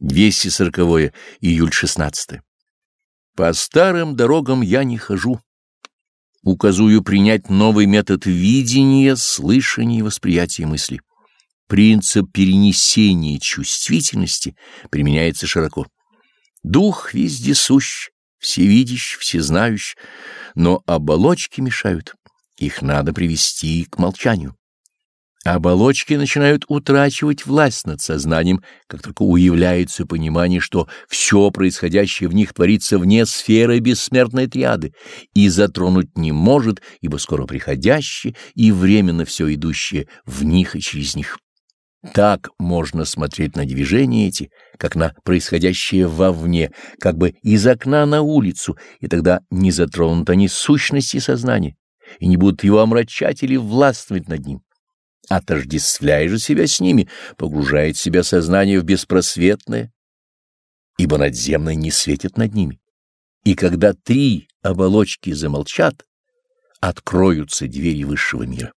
240 июль 16 По старым дорогам я не хожу. Указую принять новый метод видения, слышания и восприятия мысли. Принцип перенесения чувствительности применяется широко. Дух вездесущ, всевидящ, всезнающ, но оболочки мешают. Их надо привести к молчанию. Оболочки начинают утрачивать власть над сознанием, как только уявляется понимание, что все происходящее в них творится вне сферы бессмертной триады и затронуть не может, ибо скоро приходящее и временно все идущее в них и через них. Так можно смотреть на движения эти, как на происходящее вовне, как бы из окна на улицу, и тогда не затронут они сущности сознания и не будут его омрачать или властвовать над ним отождествляя же себя с ними, погружает себя сознание в беспросветное, ибо надземное не светит над ними. И когда три оболочки замолчат, откроются двери высшего мира.